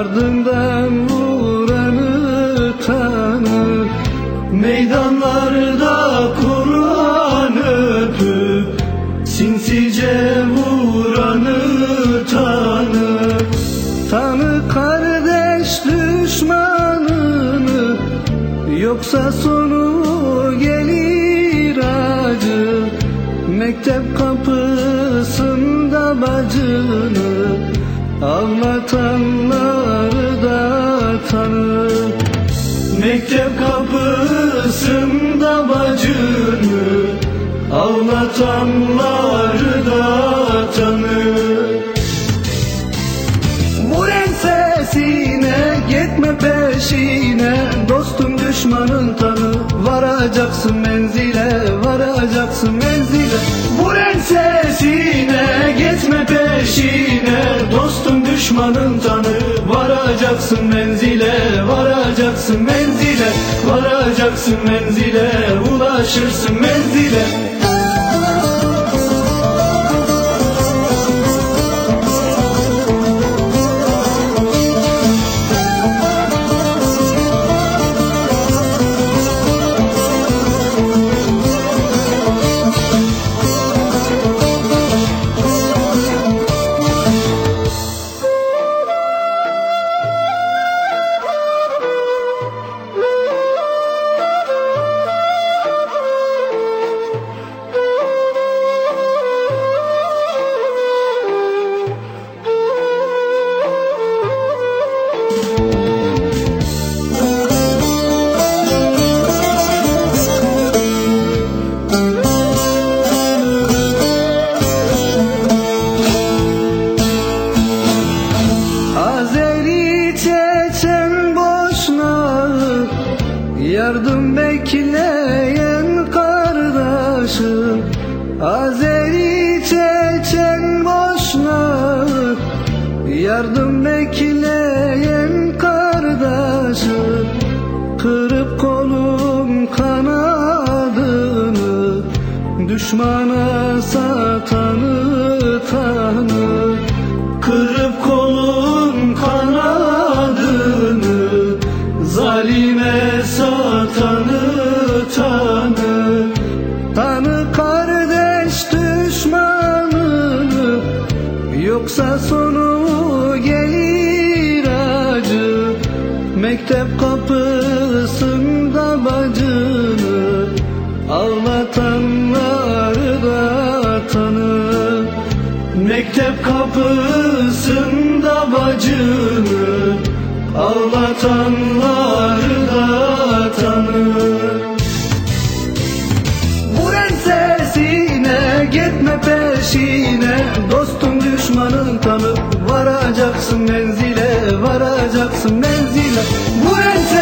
Ardından vuranı tanı Meydanlarda Kur'an öpüp Sinsice vuranı tanı Tanı kardeş düşmanını Yoksa sonu gelir acı. Mektep kapısında bacını Ağlatanları Mektep kapısında bacını Ağlatanları da tanı Vur ensesine gitme peşine Dostum düşmanın tanı. Varacaksın menzile Varacaksın menzile. Vur ensesine gitme peşine Dostum düşmanın tanı. Varacaksın menzile Varacaksın menzile Varacaksın menzile Ulaşırsın menzile Yardım bekleyen kardeşim Azeri Çeçen boşnağı Yardım bekleyen kardeşim Kırıp kolum kanadını Düşmana satanı sonu gelir acı. Mektep kapısında bacını Ağlatanları da tanı. Mektep kapısında bacını Ağlatanları utanıp varacaksın menzile varacaksın menzile. Bu ense